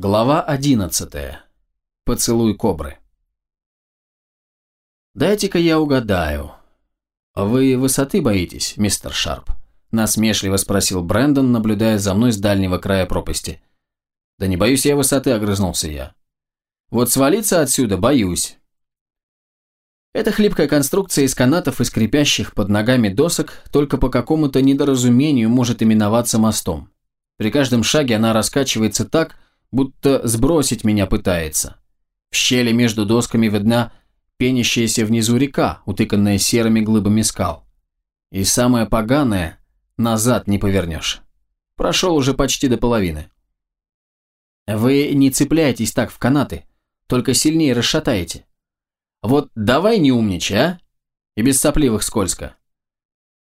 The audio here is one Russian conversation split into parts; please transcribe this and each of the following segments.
Глава 11. Поцелуй кобры. Дайте-ка я угадаю. Вы высоты боитесь, мистер Шарп? Насмешливо спросил Брэндон, наблюдая за мной с дальнего края пропасти. Да не боюсь я высоты, огрызнулся я. Вот свалиться отсюда боюсь. Эта хлипкая конструкция из канатов и скрипящих под ногами досок только по какому-то недоразумению может именоваться мостом. При каждом шаге она раскачивается так, будто сбросить меня пытается. В щели между досками видна пенящаяся внизу река, утыканная серыми глыбами скал. И самое поганое – назад не повернешь. Прошел уже почти до половины. Вы не цепляйтесь так в канаты, только сильнее расшатаете. Вот давай не умничай, а? И без сопливых скользко.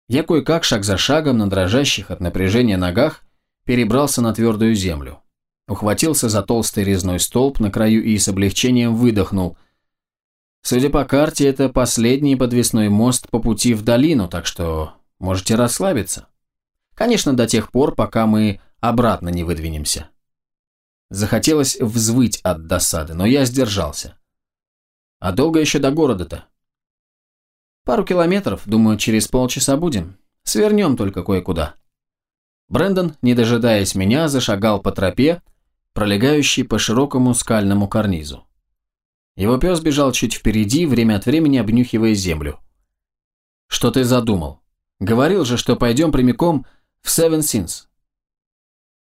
Я кое-как, шаг за шагом, на дрожащих от напряжения ногах, перебрался на твердую землю ухватился за толстый резной столб на краю и с облегчением выдохнул. Судя по карте, это последний подвесной мост по пути в долину, так что можете расслабиться. Конечно, до тех пор, пока мы обратно не выдвинемся. Захотелось взвыть от досады, но я сдержался. А долго еще до города-то? Пару километров, думаю, через полчаса будем. Свернем только кое-куда. Брендон, не дожидаясь меня, зашагал по тропе, пролегающий по широкому скальному карнизу. Его пес бежал чуть впереди, время от времени обнюхивая землю. «Что ты задумал? Говорил же, что пойдем прямиком в Seven Sins».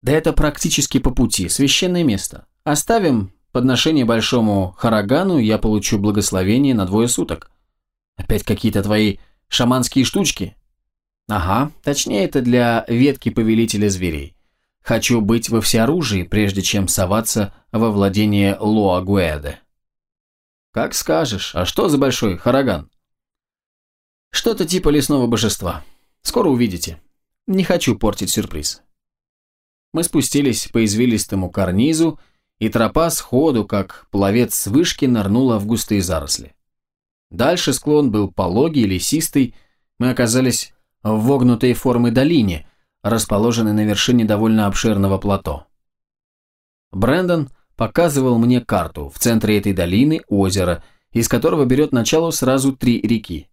«Да это практически по пути, священное место. Оставим подношение большому Харагану, я получу благословение на двое суток. Опять какие-то твои шаманские штучки?» «Ага, точнее это для ветки повелителя зверей. Хочу быть во всеоружии, прежде чем соваться во владение Лоагуэде. Как скажешь. А что за большой хараган? Что-то типа лесного божества. Скоро увидите. Не хочу портить сюрприз. Мы спустились по извилистому карнизу, и тропа сходу, как пловец с вышки, нырнула в густые заросли. Дальше склон был пологий, лесистый, мы оказались в вогнутой формы долине – расположенный на вершине довольно обширного плато. Брэндон показывал мне карту. В центре этой долины озеро, из которого берет начало сразу три реки.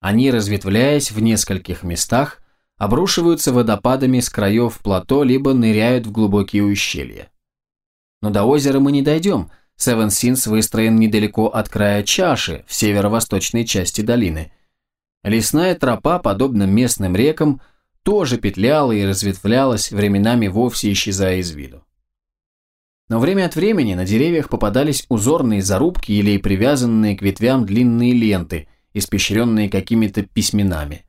Они, разветвляясь в нескольких местах, обрушиваются водопадами с краев плато, либо ныряют в глубокие ущелья. Но до озера мы не дойдем. Севен Синс выстроен недалеко от края чаши, в северо-восточной части долины. Лесная тропа, подобно местным рекам, тоже петляла и разветвлялась, временами вовсе исчезая из виду. Но время от времени на деревьях попадались узорные зарубки или привязанные к ветвям длинные ленты, испещренные какими-то письменами.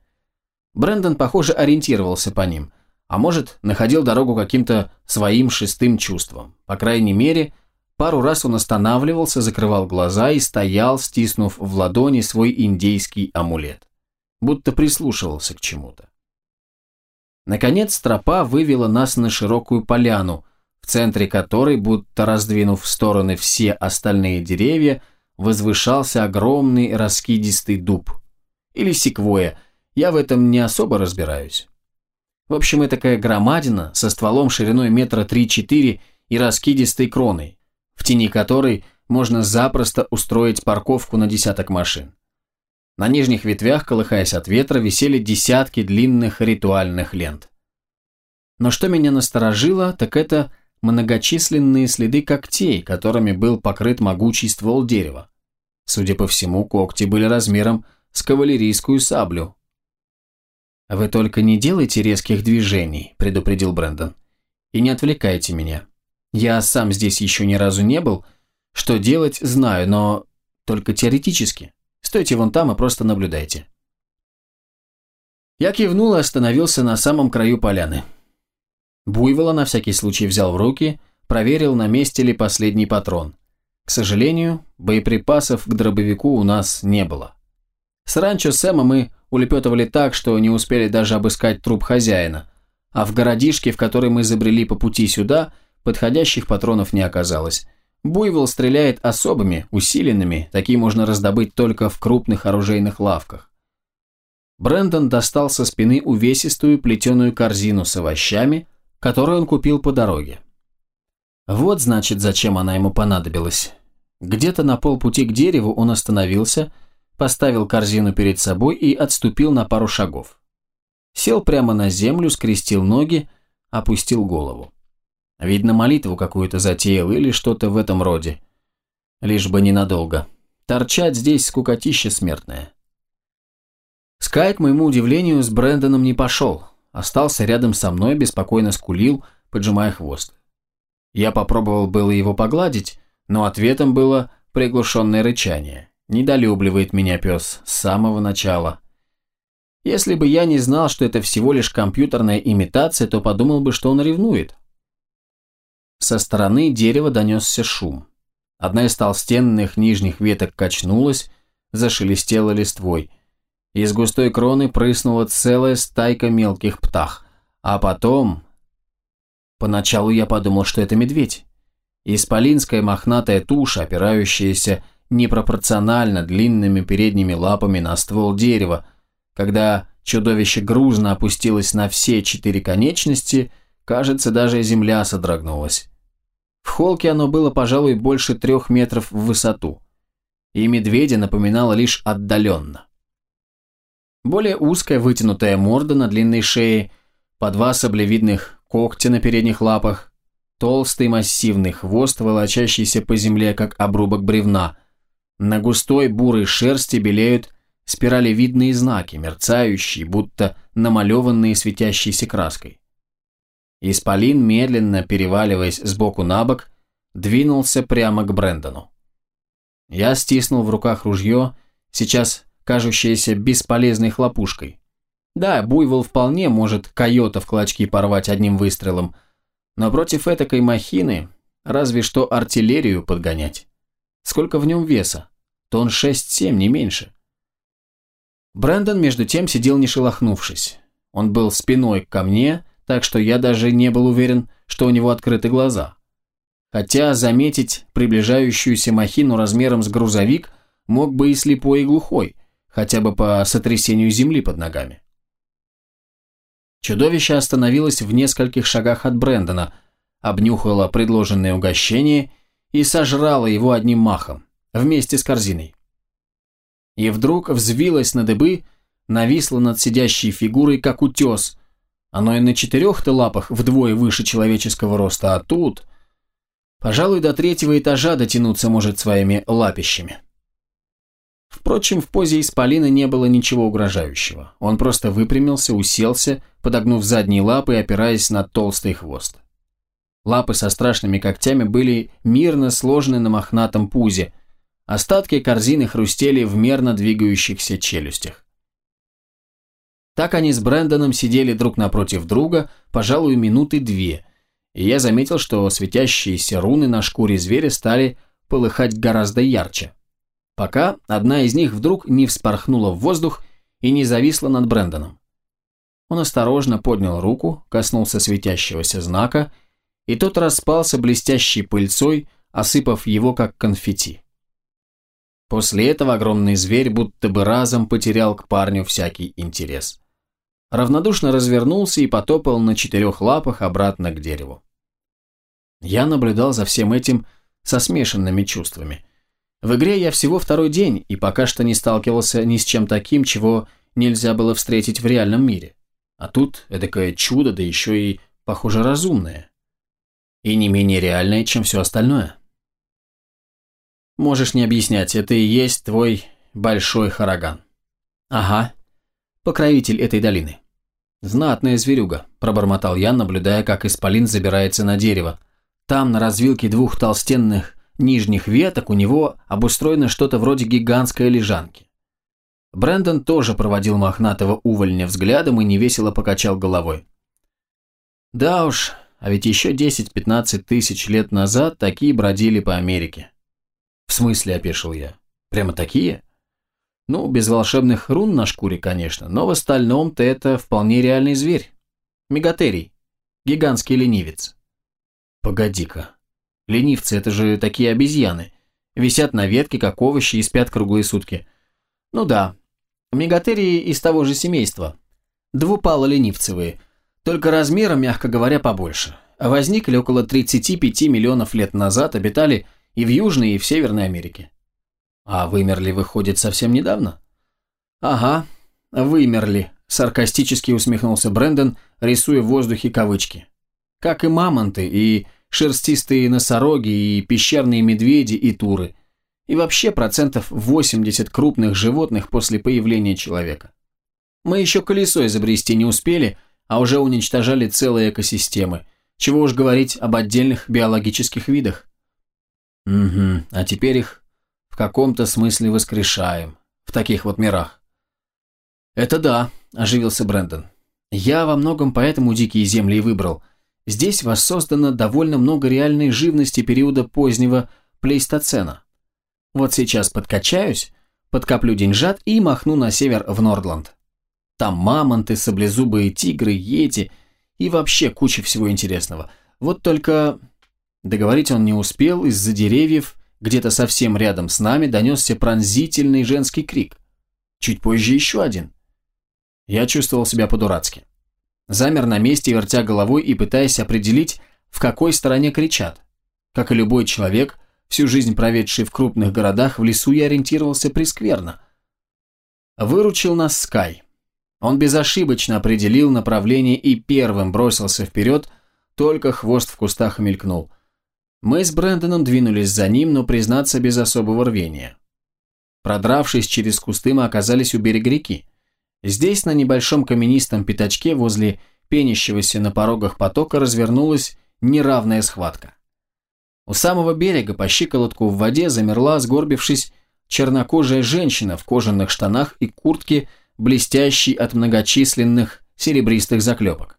Брендон, похоже, ориентировался по ним, а может, находил дорогу каким-то своим шестым чувством. По крайней мере, пару раз он останавливался, закрывал глаза и стоял, стиснув в ладони свой индейский амулет. Будто прислушивался к чему-то. Наконец тропа вывела нас на широкую поляну, в центре которой, будто раздвинув в стороны все остальные деревья, возвышался огромный раскидистый дуб. Или секвоя, я в этом не особо разбираюсь. В общем, это такая громадина со стволом шириной метра три-четыре и раскидистой кроной, в тени которой можно запросто устроить парковку на десяток машин. На нижних ветвях, колыхаясь от ветра, висели десятки длинных ритуальных лент. Но что меня насторожило, так это многочисленные следы когтей, которыми был покрыт могучий ствол дерева. Судя по всему, когти были размером с кавалерийскую саблю. «Вы только не делайте резких движений», – предупредил Брэндон. «И не отвлекайте меня. Я сам здесь еще ни разу не был. Что делать, знаю, но только теоретически. Стойте вон там и просто наблюдайте». Я кивнул и остановился на самом краю поляны. Буйвола на всякий случай взял в руки, проверил, на месте ли последний патрон. К сожалению, боеприпасов к дробовику у нас не было. С ранчо Сэма мы улепетывали так, что не успели даже обыскать труп хозяина, а в городишке, в который мы забрели по пути сюда, подходящих патронов не оказалось. Буйвол стреляет особыми, усиленными, такие можно раздобыть только в крупных оружейных лавках. Брендон достал со спины увесистую плетеную корзину с овощами, которую он купил по дороге. Вот, значит, зачем она ему понадобилась. Где-то на полпути к дереву он остановился, поставил корзину перед собой и отступил на пару шагов. Сел прямо на землю, скрестил ноги, опустил голову. Видно, молитву какую-то затеял или что-то в этом роде. Лишь бы ненадолго. Торчать здесь скукотища смертная. Скай, к моему удивлению, с Брэндоном не пошел. Остался рядом со мной, беспокойно скулил, поджимая хвост. Я попробовал было его погладить, но ответом было приглушенное рычание. Недолюбливает меня пес с самого начала. Если бы я не знал, что это всего лишь компьютерная имитация, то подумал бы, что он ревнует. Со стороны дерева донесся шум. Одна из толстенных нижних веток качнулась, зашелестела листвой. Из густой кроны прыснула целая стайка мелких птах. А потом... Поначалу я подумал, что это медведь. Исполинская мохнатая туша, опирающаяся непропорционально длинными передними лапами на ствол дерева. Когда чудовище грузно опустилось на все четыре конечности, кажется, даже земля содрогнулась. В холке оно было, пожалуй, больше трех метров в высоту. И медведя напоминало лишь отдаленно. Более узкая вытянутая морда на длинной шее, по два саблевидных когтя на передних лапах, толстый массивный хвост, волочащийся по земле, как обрубок бревна. На густой бурой шерсти белеют спиралевидные знаки, мерцающие, будто намалеванные светящейся краской. Исполин, медленно переваливаясь сбоку на бок, двинулся прямо к Брэндону. Я стиснул в руках ружье, сейчас кажущееся бесполезной хлопушкой. Да, буйвол вполне может койота в клочки порвать одним выстрелом, но против этакой махины разве что артиллерию подгонять. Сколько в нем веса? Тон 6-7, не меньше. Брэндон между тем сидел не шелохнувшись. Он был спиной ко мне, так что я даже не был уверен, что у него открыты глаза. Хотя заметить приближающуюся махину размером с грузовик мог бы и слепой, и глухой, хотя бы по сотрясению земли под ногами. Чудовище остановилось в нескольких шагах от Брэндона, обнюхало предложенное угощение и сожрало его одним махом, вместе с корзиной. И вдруг взвилось на дыбы, нависло над сидящей фигурой, как утес. Оно и на четырех-то лапах вдвое выше человеческого роста, а тут... Пожалуй, до третьего этажа дотянуться может своими лапищами. Впрочем, в позе исполина не было ничего угрожающего. Он просто выпрямился, уселся, подогнув задние лапы и опираясь на толстый хвост. Лапы со страшными когтями были мирно сложены на мохнатом пузе. Остатки корзины хрустели в мерно двигающихся челюстях. Так они с Брэндоном сидели друг напротив друга, пожалуй, минуты две, и я заметил, что светящиеся руны на шкуре зверя стали полыхать гораздо ярче пока одна из них вдруг не вспорхнула в воздух и не зависла над Брэндоном. Он осторожно поднял руку, коснулся светящегося знака, и тот распался блестящей пыльцой, осыпав его как конфетти. После этого огромный зверь будто бы разом потерял к парню всякий интерес. Равнодушно развернулся и потопал на четырех лапах обратно к дереву. Я наблюдал за всем этим со смешанными чувствами – в игре я всего второй день и пока что не сталкивался ни с чем таким, чего нельзя было встретить в реальном мире. А тут эдакое чудо, да еще и, похоже, разумное. И не менее реальное, чем все остальное. Можешь не объяснять, это и есть твой большой хараган. Ага, покровитель этой долины. Знатная зверюга, пробормотал я, наблюдая, как исполин забирается на дерево. Там, на развилке двух толстенных нижних веток у него обустроено что-то вроде гигантской лежанки. Брэндон тоже проводил мохнатого увольня взглядом и невесело покачал головой. Да уж, а ведь еще 10-15 тысяч лет назад такие бродили по Америке. В смысле, опешил я. Прямо такие? Ну, без волшебных рун на шкуре, конечно, но в остальном-то это вполне реальный зверь. Мегатерий. Гигантский ленивец. Погоди-ка, Ленивцы – это же такие обезьяны. Висят на ветке, как овощи, и спят круглые сутки. Ну да, мегатерии из того же семейства. Двупало-ленивцевые, только размером, мягко говоря, побольше. возникли около 35 миллионов лет назад, обитали и в Южной, и в Северной Америке. А вымерли, выходит, совсем недавно? Ага, вымерли, саркастически усмехнулся Брэндон, рисуя в воздухе кавычки. Как и мамонты, и шерстистые носороги, и пещерные медведи, и туры. И вообще процентов 80 крупных животных после появления человека. Мы еще колесо изобрести не успели, а уже уничтожали целые экосистемы. Чего уж говорить об отдельных биологических видах. Угу, а теперь их в каком-то смысле воскрешаем. В таких вот мирах. Это да, оживился Брэндон. Я во многом поэтому дикие земли и выбрал. Здесь воссоздано довольно много реальной живности периода позднего плейстоцена. Вот сейчас подкачаюсь, подкоплю деньжат и махну на север в Нордланд. Там мамонты, саблезубые тигры, йети и вообще куча всего интересного. Вот только... Договорить он не успел, из-за деревьев, где-то совсем рядом с нами, донесся пронзительный женский крик. Чуть позже еще один. Я чувствовал себя по-дурацки. Замер на месте, вертя головой и пытаясь определить, в какой стороне кричат. Как и любой человек, всю жизнь проведший в крупных городах, в лесу я ориентировался прескверно. Выручил нас Скай. Он безошибочно определил направление и первым бросился вперед, только хвост в кустах мелькнул. Мы с Брэндоном двинулись за ним, но, признаться, без особого рвения. Продравшись через кусты, мы оказались у берега реки. Здесь, на небольшом каменистом пятачке, возле пенящегося на порогах потока, развернулась неравная схватка. У самого берега по щиколотку в воде замерла, сгорбившись, чернокожая женщина в кожаных штанах и куртке, блестящий от многочисленных серебристых заклепок.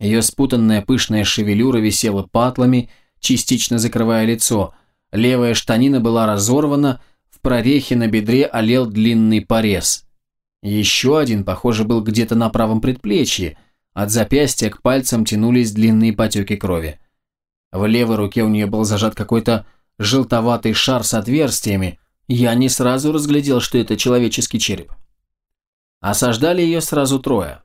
Ее спутанная пышная шевелюра висела патлами, частично закрывая лицо, левая штанина была разорвана, в прорехе на бедре олел длинный порез. Еще один, похоже, был где-то на правом предплечье, от запястья к пальцам тянулись длинные потеки крови. В левой руке у нее был зажат какой-то желтоватый шар с отверстиями, я не сразу разглядел, что это человеческий череп. Осаждали ее сразу трое.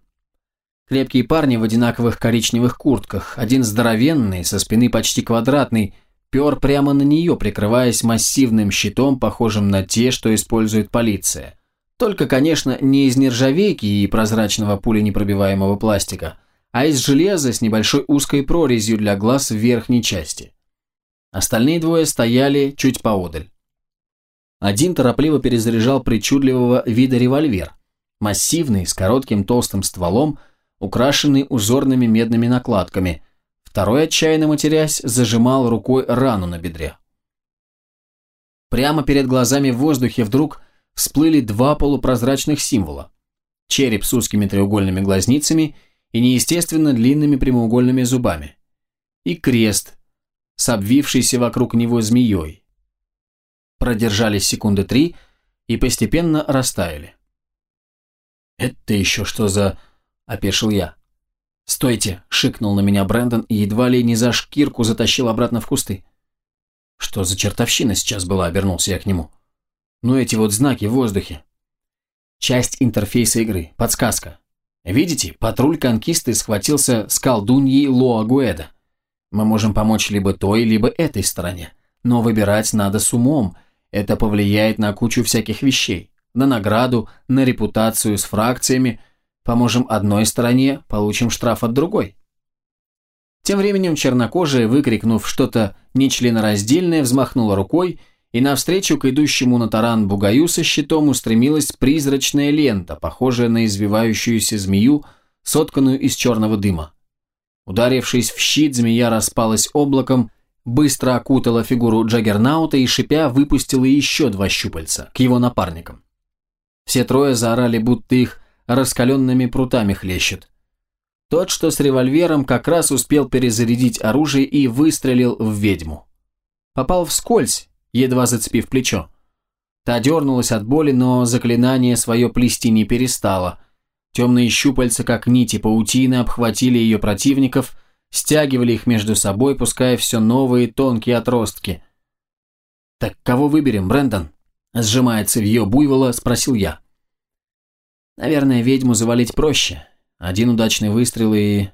Крепкие парни в одинаковых коричневых куртках, один здоровенный, со спины почти квадратный, пер прямо на нее, прикрываясь массивным щитом, похожим на те, что использует полиция. Только, конечно, не из нержавейки и прозрачного пуленепробиваемого пластика, а из железа с небольшой узкой прорезью для глаз в верхней части. Остальные двое стояли чуть поодаль. Один торопливо перезаряжал причудливого вида револьвер, массивный, с коротким толстым стволом, украшенный узорными медными накладками. Второй, отчаянно матерясь, зажимал рукой рану на бедре. Прямо перед глазами в воздухе вдруг всплыли два полупрозрачных символа. Череп с узкими треугольными глазницами и неестественно длинными прямоугольными зубами. И крест, с обвившейся вокруг него змеей. Продержались секунды три и постепенно растаяли. «Это еще что за...» – опешил я. «Стойте!» – шикнул на меня Брэндон и едва ли не за шкирку затащил обратно в кусты. «Что за чертовщина сейчас была?» – обернулся я к нему. «Ну эти вот знаки в воздухе». Часть интерфейса игры. Подсказка. Видите, патруль конкисты схватился с колдуньей Лоа Гуэда. Мы можем помочь либо той, либо этой стороне. Но выбирать надо с умом. Это повлияет на кучу всяких вещей на награду, на репутацию с фракциями. Поможем одной стороне, получим штраф от другой. Тем временем чернокожая, выкрикнув что-то нечленораздельное, взмахнула рукой, и навстречу к идущему на таран бугаю со щитом устремилась призрачная лента, похожая на извивающуюся змею, сотканную из черного дыма. Ударившись в щит, змея распалась облаком, быстро окутала фигуру Джаггернаута и, шипя, выпустила еще два щупальца к его напарникам. Все трое заорали, будто их раскаленными прутами хлещет. Тот, что с револьвером, как раз успел перезарядить оружие и выстрелил в ведьму. Попал вскользь, едва зацепив плечо. Та дернулась от боли, но заклинание свое плести не перестало. Темные щупальца, как нити паутины, обхватили ее противников, стягивали их между собой, пуская все новые тонкие отростки. «Так кого выберем, Брэндон?» Сжимая цевье буйвола, спросил я. Наверное, ведьму завалить проще. Один удачный выстрел и...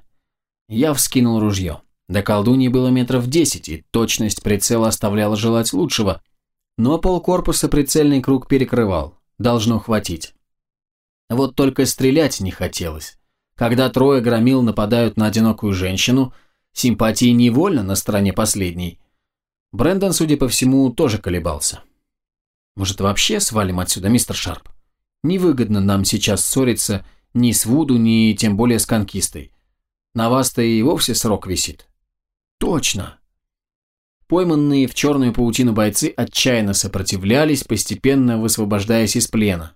Я вскинул ружье. До колдуньи было метров десять, и точность прицела оставляла желать лучшего, но полкорпуса прицельный круг перекрывал, должно хватить. Вот только стрелять не хотелось. Когда трое громил нападают на одинокую женщину, симпатии невольно на стороне последней. Брэндон, судя по всему, тоже колебался. Может, вообще свалим отсюда, мистер Шарп? Невыгодно нам сейчас ссориться ни с Вуду, ни тем более с конкистой. На вас-то и вовсе срок висит. Точно. Пойманные в черную паутину бойцы отчаянно сопротивлялись, постепенно высвобождаясь из плена.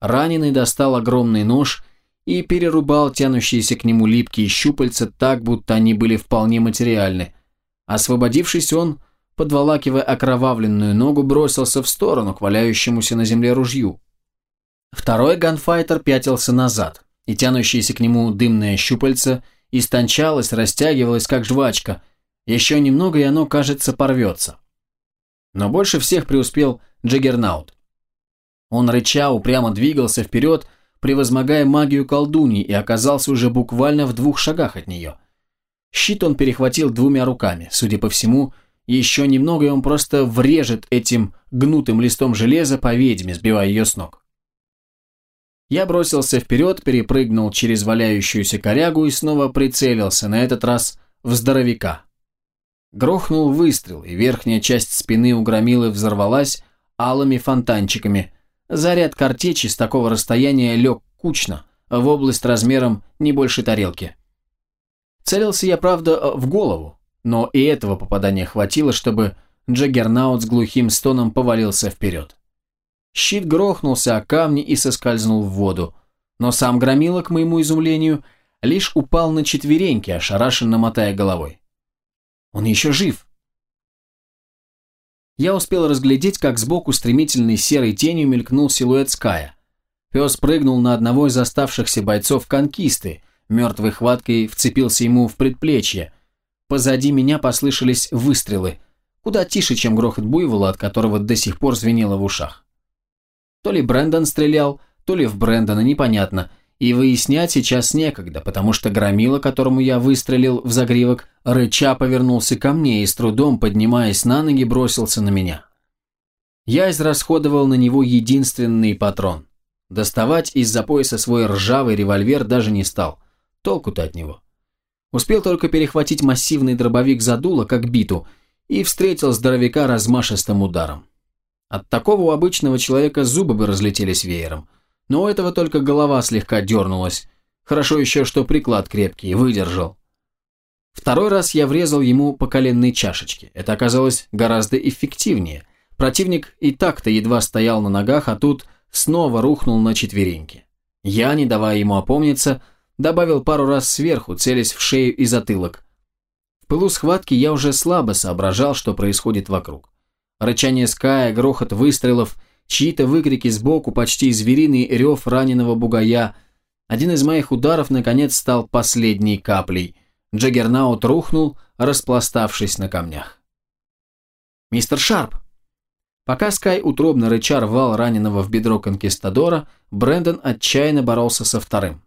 Раненый достал огромный нож и перерубал тянущиеся к нему липкие щупальца так, будто они были вполне материальны. Освободившись, он, подволакивая окровавленную ногу, бросился в сторону к валяющемуся на земле ружью. Второй ганфайтер пятился назад, и тянущееся к нему дымное щупальце истончалось, растягивалось, как жвачка. Еще немного, и оно, кажется, порвется. Но больше всех преуспел Джаггернаут. Он рыча упрямо двигался вперед, превозмогая магию колдуньи, и оказался уже буквально в двух шагах от нее. Щит он перехватил двумя руками. Судя по всему, еще немного, и он просто врежет этим гнутым листом железа по ведьме, сбивая ее с ног. Я бросился вперед, перепрыгнул через валяющуюся корягу и снова прицелился, на этот раз в здоровяка. Грохнул выстрел, и верхняя часть спины у громилы взорвалась алыми фонтанчиками. Заряд картечи с такого расстояния лег кучно, в область размером не больше тарелки. Целился я, правда, в голову, но и этого попадания хватило, чтобы Джаггернаут с глухим стоном повалился вперед. Щит грохнулся о камни и соскользнул в воду, но сам громила, к моему изумлению, лишь упал на четвереньки, ошарашенно мотая головой. Он еще жив. Я успел разглядеть, как сбоку стремительной серой тенью мелькнул силуэт Ская. Пес прыгнул на одного из оставшихся бойцов конкисты, мертвой хваткой вцепился ему в предплечье. Позади меня послышались выстрелы, куда тише, чем грохот буйвола, от которого до сих пор звенело в ушах. То ли Брэндон стрелял, то ли в Брэндона, непонятно. И выяснять сейчас некогда, потому что громила, которому я выстрелил в загривок, рыча повернулся ко мне и с трудом, поднимаясь на ноги, бросился на меня. Я израсходовал на него единственный патрон. Доставать из-за пояса свой ржавый револьвер даже не стал. Толку-то от него. Успел только перехватить массивный дробовик за дуло, как биту, и встретил здоровяка размашистым ударом. От такого у обычного человека зубы бы разлетелись веером. Но у этого только голова слегка дернулась. Хорошо еще, что приклад крепкий, выдержал. Второй раз я врезал ему по коленной чашечке. Это оказалось гораздо эффективнее. Противник и так-то едва стоял на ногах, а тут снова рухнул на четвереньки. Я, не давая ему опомниться, добавил пару раз сверху, целясь в шею и затылок. В пылу схватки я уже слабо соображал, что происходит вокруг. Рычание Ская, грохот выстрелов, чьи-то выкрики сбоку, почти звериный рев раненого бугая. Один из моих ударов, наконец, стал последней каплей. Джаггернаут рухнул, распластавшись на камнях. «Мистер Шарп!» Пока Скай утробно рыча рвал раненого в бедро конкистадора, Брэндон отчаянно боролся со вторым.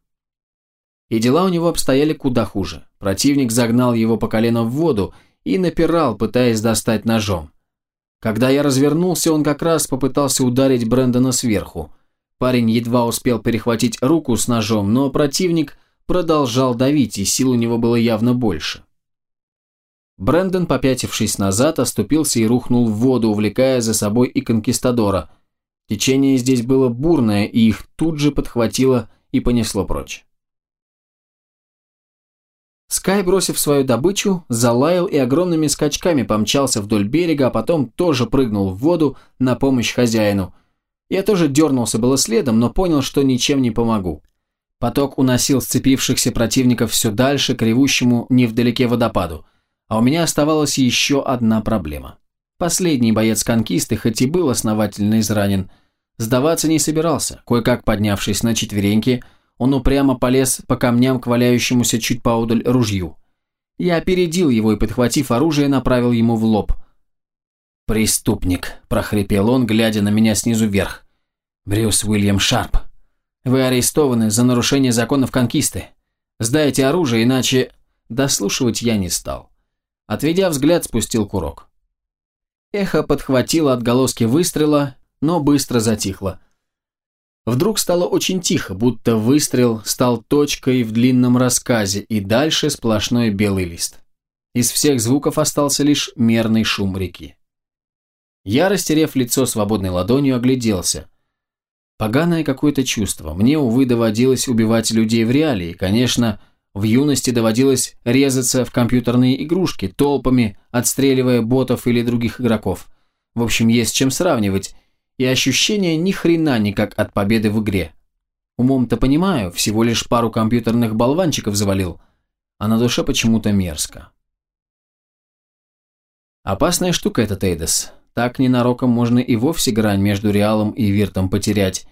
И дела у него обстояли куда хуже. Противник загнал его по колено в воду и напирал, пытаясь достать ножом. Когда я развернулся, он как раз попытался ударить Брэндона сверху. Парень едва успел перехватить руку с ножом, но противник продолжал давить, и сил у него было явно больше. Брэндон, попятившись назад, оступился и рухнул в воду, увлекая за собой и конкистадора. Течение здесь было бурное, и их тут же подхватило и понесло прочь. Скай, бросив свою добычу, залаял и огромными скачками помчался вдоль берега, а потом тоже прыгнул в воду на помощь хозяину. Я тоже дернулся было следом, но понял, что ничем не помогу. Поток уносил сцепившихся противников все дальше к ревущему невдалеке водопаду. А у меня оставалась еще одна проблема. Последний боец конкисты, хоть и был основательно изранен, сдаваться не собирался, кое-как поднявшись на четвереньки – он упрямо полез по камням к валяющемуся чуть поодаль ружью. Я опередил его и, подхватив оружие, направил ему в лоб. «Преступник», – прохрипел он, глядя на меня снизу вверх. «Брюс Уильям Шарп, вы арестованы за нарушение законов конкисты. Сдайте оружие, иначе...» Дослушивать я не стал. Отведя взгляд, спустил курок. Эхо подхватило отголоски выстрела, но быстро затихло. Вдруг стало очень тихо, будто выстрел стал точкой в длинном рассказе, и дальше сплошной белый лист. Из всех звуков остался лишь мерный шум реки. Я, растерев лицо свободной ладонью, огляделся. Поганое какое-то чувство. Мне, увы, доводилось убивать людей в реале, и, конечно, в юности доводилось резаться в компьютерные игрушки, толпами отстреливая ботов или других игроков. В общем, есть чем сравнивать, и ощущение ни хрена не как от победы в игре. Умом-то понимаю, всего лишь пару компьютерных болванчиков завалил, а на душе почему-то мерзко. Опасная штука этот Эйдес. Так ненароком можно и вовсе грань между Реалом и Виртом потерять.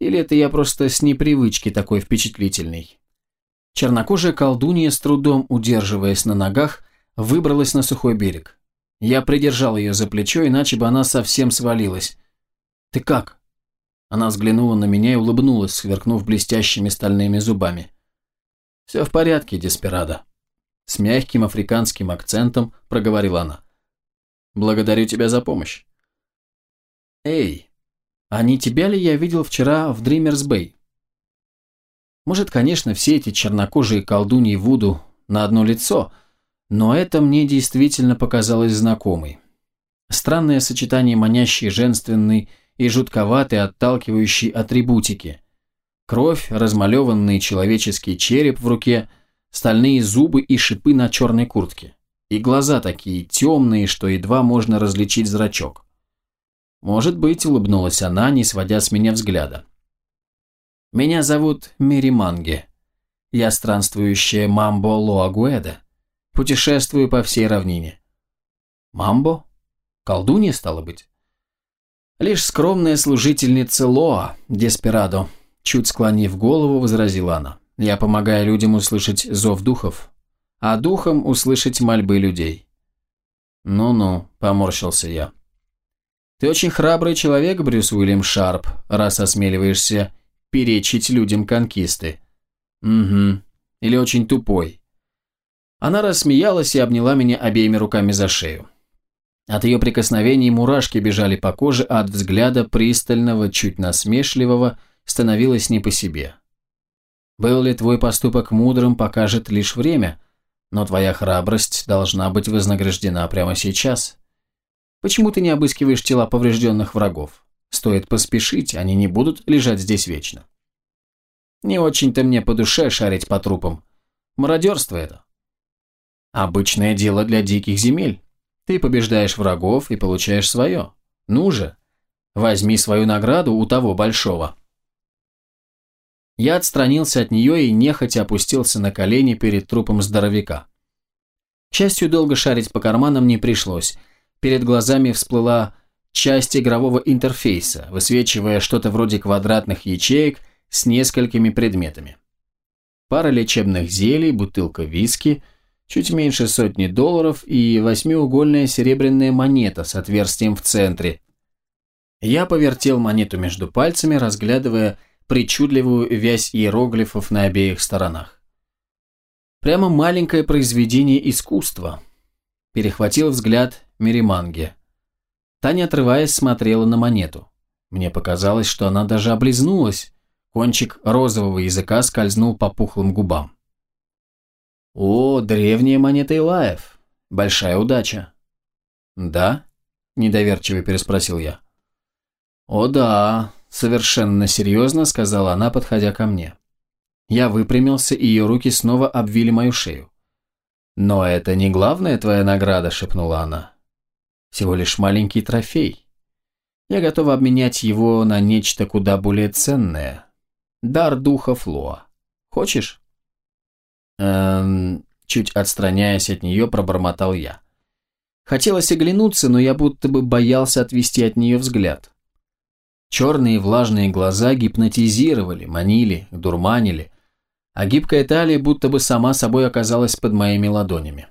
Или это я просто с непривычки такой впечатлительный. Чернокожая колдунья, с трудом удерживаясь на ногах, выбралась на сухой берег. Я придержал ее за плечо, иначе бы она совсем свалилась. «Ты как?» Она взглянула на меня и улыбнулась, сверкнув блестящими стальными зубами. «Все в порядке, Деспирадо». С мягким африканским акцентом проговорила она. «Благодарю тебя за помощь». «Эй, а не тебя ли я видел вчера в Дримерс Бэй?» Может, конечно, все эти чернокожие колдуньи Вуду на одно лицо, но это мне действительно показалось знакомой. Странное сочетание манящей женственной и жутковатой отталкивающей атрибутики. Кровь, размалеванный человеческий череп в руке, стальные зубы и шипы на черной куртке. И глаза такие темные, что едва можно различить зрачок. Может быть, улыбнулась она, не сводя с меня взгляда. Меня зовут Мири Манге. Я странствующая Мамбо Лоагуэда. Путешествую по всей равнине. Мамбо? Колдунья, стало быть? Лишь скромная служительница Лоа, Деспирадо, чуть склонив голову, возразила она. Я помогаю людям услышать зов духов, а духам услышать мольбы людей. Ну-ну, поморщился я. Ты очень храбрый человек, Брюс Уильям Шарп, раз осмеливаешься перечить людям конкисты. Угу. Или очень тупой. Она рассмеялась и обняла меня обеими руками за шею. От ее прикосновений мурашки бежали по коже, а от взгляда пристального, чуть насмешливого, становилось не по себе. Был ли твой поступок мудрым, покажет лишь время, но твоя храбрость должна быть вознаграждена прямо сейчас. Почему ты не обыскиваешь тела поврежденных врагов? Стоит поспешить, они не будут лежать здесь вечно. Не очень-то мне по душе шарить по трупам. Мародерство это. Обычное дело для диких земель. Ты побеждаешь врагов и получаешь свое. Ну же, возьми свою награду у того большого. Я отстранился от нее и нехотя опустился на колени перед трупом здоровяка. К счастью, долго шарить по карманам не пришлось. Перед глазами всплыла часть игрового интерфейса, высвечивая что-то вроде квадратных ячеек с несколькими предметами. Пара лечебных зелий, бутылка виски, чуть меньше сотни долларов и восьмиугольная серебряная монета с отверстием в центре. Я повертел монету между пальцами, разглядывая причудливую вязь иероглифов на обеих сторонах. Прямо маленькое произведение искусства. Перехватил взгляд Мириманги. Таня, отрываясь, смотрела на монету. Мне показалось, что она даже облизнулась. Кончик розового языка скользнул по пухлым губам. «О, древняя монета Илаев. Большая удача». «Да?» – недоверчиво переспросил я. «О да», – совершенно серьезно сказала она, подходя ко мне. Я выпрямился, и ее руки снова обвили мою шею. «Но это не главная твоя награда», – шепнула она. Всего лишь маленький трофей. Я готова обменять его на нечто куда более ценное. Дар духа Флоа. Хочешь? Эм, чуть отстраняясь от нее, пробормотал я. Хотелось оглянуться, но я будто бы боялся отвести от нее взгляд. Черные влажные глаза гипнотизировали, манили, дурманили, а гибкая талия будто бы сама собой оказалась под моими ладонями.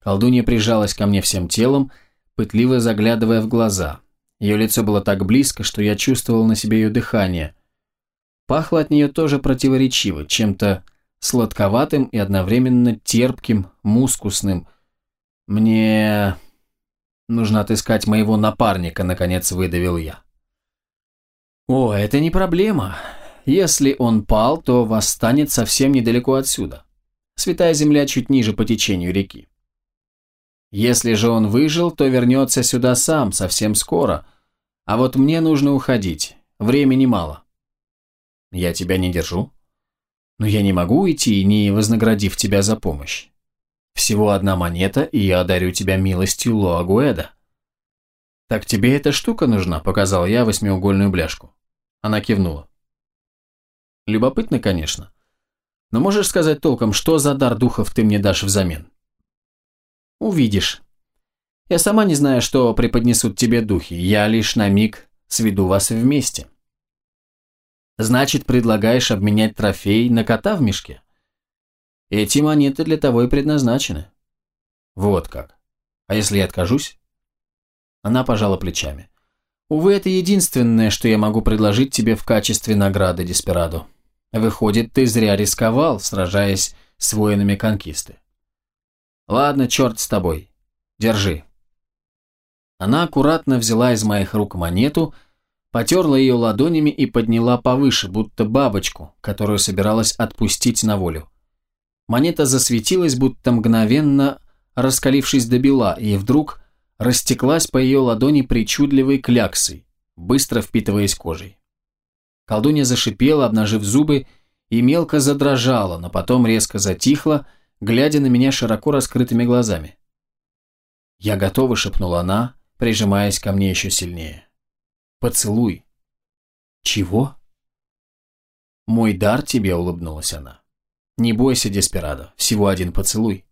Колдунья прижалась ко мне всем телом, пытливо заглядывая в глаза. Ее лицо было так близко, что я чувствовал на себе ее дыхание. Пахло от нее тоже противоречиво, чем-то сладковатым и одновременно терпким, мускусным. Мне нужно отыскать моего напарника, наконец выдавил я. О, это не проблема. Если он пал, то восстанет совсем недалеко отсюда. Святая земля чуть ниже по течению реки. Если же он выжил, то вернется сюда сам совсем скоро. А вот мне нужно уходить. Времени мало. Я тебя не держу. Но я не могу уйти, не вознаградив тебя за помощь. Всего одна монета, и я одарю тебя милостью Лоагуэда. Так тебе эта штука нужна, показал я восьмиугольную бляшку. Она кивнула. Любопытно, конечно. Но можешь сказать толком, что за дар духов ты мне дашь взамен? Увидишь. Я сама не знаю, что преподнесут тебе духи. Я лишь на миг сведу вас вместе. Значит, предлагаешь обменять трофей на кота в мешке? Эти монеты для того и предназначены. Вот как. А если я откажусь? Она пожала плечами. Увы, это единственное, что я могу предложить тебе в качестве награды, Деспирадо. Выходит, ты зря рисковал, сражаясь с воинами конкисты. Ладно, черт с тобой. Держи. Она аккуратно взяла из моих рук монету, потерла ее ладонями и подняла повыше, будто бабочку, которую собиралась отпустить на волю. Монета засветилась, будто мгновенно раскалившись до бела, и вдруг растеклась по ее ладони причудливой кляксой, быстро впитываясь кожей. Колдунья зашипела, обнажив зубы, и мелко задрожала, но потом резко затихла, глядя на меня широко раскрытыми глазами. «Я готова», — шепнула она, прижимаясь ко мне еще сильнее. «Поцелуй». «Чего?» «Мой дар тебе», — улыбнулась она. «Не бойся, Деспирадо, всего один поцелуй».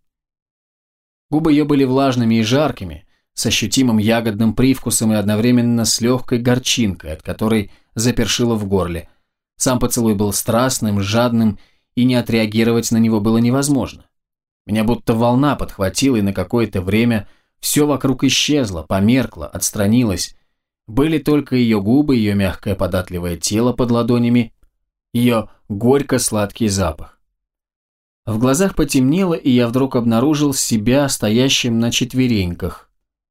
Губы ее были влажными и жаркими, с ощутимым ягодным привкусом и одновременно с легкой горчинкой, от которой запершило в горле. Сам поцелуй был страстным, жадным, и не отреагировать на него было невозможно. Меня будто волна подхватила, и на какое-то время все вокруг исчезло, померкло, отстранилось. Были только ее губы, ее мягкое податливое тело под ладонями, ее горько-сладкий запах. В глазах потемнело, и я вдруг обнаружил себя стоящим на четвереньках.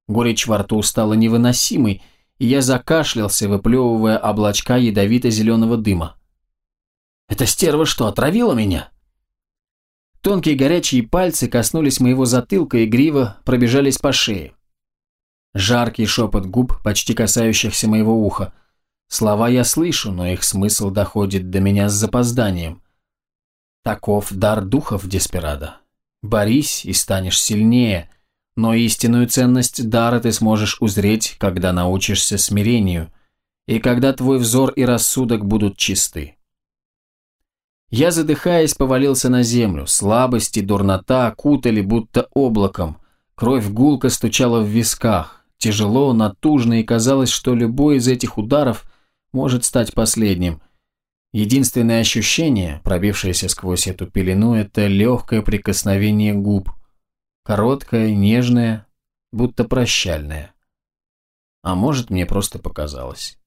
Горечь во рту стала невыносимой, и я закашлялся, выплевывая облачка ядовито-зеленого дыма. «Эта стерва что, отравила меня?» Тонкие горячие пальцы коснулись моего затылка и гриво пробежались по шее. Жаркий шепот губ, почти касающихся моего уха. Слова я слышу, но их смысл доходит до меня с запозданием. Таков дар духов, Деспирада. Борись и станешь сильнее – но истинную ценность дара ты сможешь узреть, когда научишься смирению, и когда твой взор и рассудок будут чисты. Я, задыхаясь, повалился на землю, слабость и дурнота окутали будто облаком, кровь гулко стучала в висках, тяжело, натужно, и казалось, что любой из этих ударов может стать последним. Единственное ощущение, пробившееся сквозь эту пелену, это легкое прикосновение губ – Короткая, нежная, будто прощальная. А может, мне просто показалось.